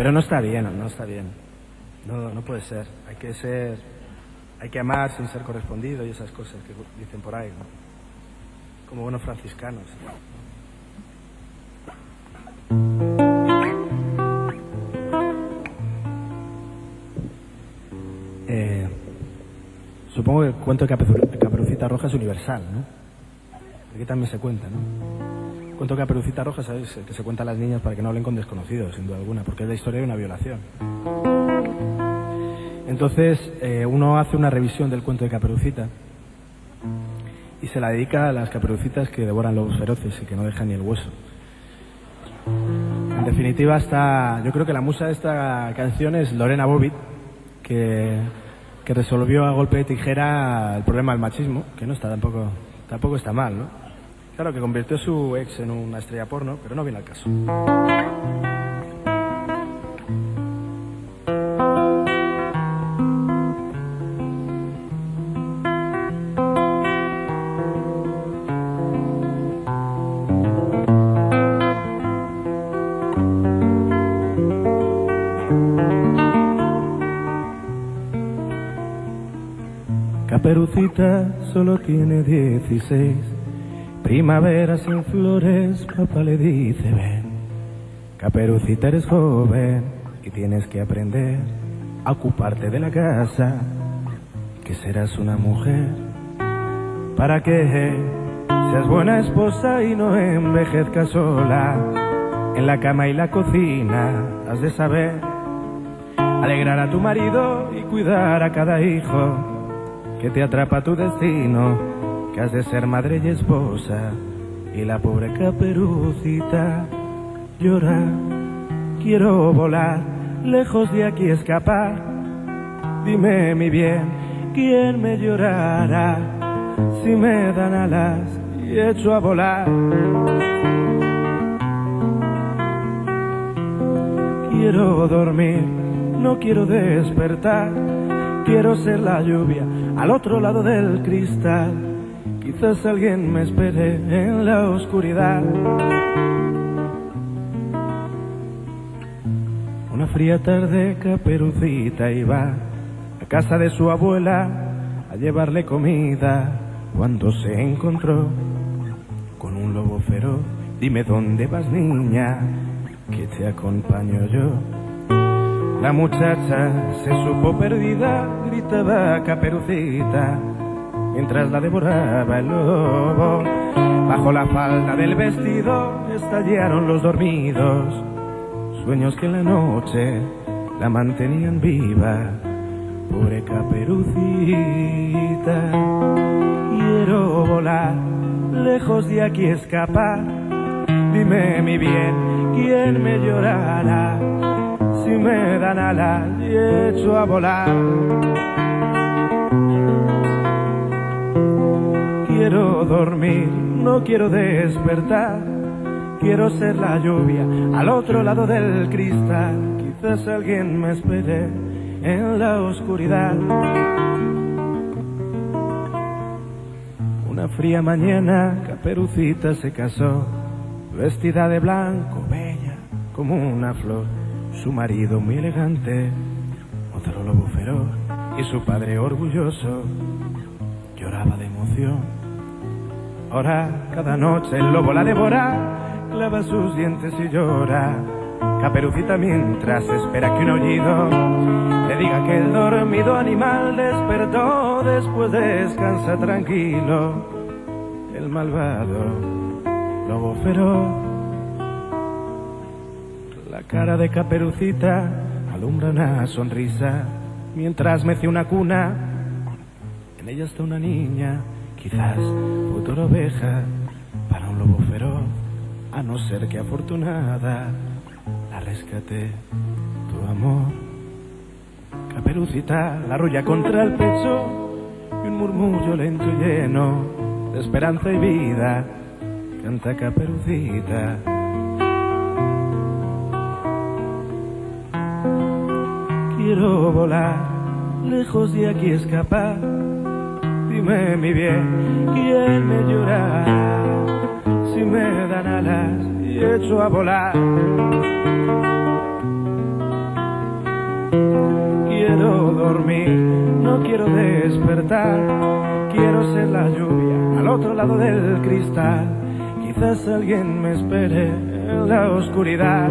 Pero no está bien, no está bien. No, no puede ser. Hay que ser, hay que amar sin ser correspondido y esas cosas que dicen por ahí, ¿no? como buenos franciscanos. Eh, supongo que el cuento de Caperu- Caperucita Roja es universal, ¿no? Aquí también se cuenta, ¿no? Cuento de Caperucita Roja, ¿sabes? Que se cuenta a las niñas para que no hablen con desconocidos, sin duda alguna, porque es la historia de una violación. Entonces, eh, uno hace una revisión del cuento de Caperucita y se la dedica a las caperucitas que devoran lobos feroces y que no dejan ni el hueso. En definitiva, está, yo creo que la musa de esta canción es Lorena Bobbitt, que, que resolvió a golpe de tijera el problema del machismo, que no está tampoco, tampoco está mal, ¿no? Claro, que convirtió a su ex en una estrella porno, pero no viene al caso. Caperucita solo tiene 16. Primavera sin flores, papá le dice, ven. Caperucita eres joven y tienes que aprender a ocuparte de la casa, que serás una mujer. Para que seas buena esposa y no envejezcas sola. En la cama y la cocina has de saber alegrar a tu marido y cuidar a cada hijo que te atrapa tu destino, que has de ser madre y esposa, y la pobre caperucita llora. Quiero volar, lejos de aquí escapar. Dime mi bien, ¿quién me llorará si me dan alas y echo a volar? Quiero dormir, no quiero despertar. Quiero ser la lluvia al otro lado del cristal. Quizás alguien me espere en la oscuridad. Una fría tarde caperucita iba a casa de su abuela a llevarle comida cuando se encontró con un lobo feroz. Dime dónde vas niña, que te acompaño yo. La muchacha se supo perdida, gritaba caperucita, mientras la devoraba el lobo. Bajo la falda del vestido estallaron los dormidos, sueños que la noche la mantenían viva. Pobre caperucita, quiero volar, lejos de aquí escapar. Dime mi bien, ¿quién me llorará? si me dan alas y echo a volar. Quiero dormir, no quiero despertar. Quiero ser la lluvia al otro lado del cristal. Quizás alguien me espere en la oscuridad. Una fría mañana, Caperucita se casó, vestida de blanco, bella como una flor su marido muy elegante, otro lobo feroz, y su padre orgulloso lloraba de emoción. Ahora, cada noche el lobo la devora, clava sus dientes y llora. Caperucita mientras espera que un aullido le diga que el dormido animal despertó, después descansa tranquilo. El malvado lobo feroz la cara de caperucita alumbra una sonrisa mientras mece una cuna. En ella está una niña, quizás futura oveja para un lobo feroz, a no ser que afortunada la rescate tu amor. Caperucita la arrulla contra el pecho y un murmullo lento y lleno de esperanza y vida canta Caperucita. quiero volar, lejos de aquí escapar dime mi bien, ¿quién me llora? Si me dan alas y echo a volar. Quiero dormir, no quiero despertar, quiero ser la lluvia al otro lado del cristal. Quizás alguien me espere en la oscuridad.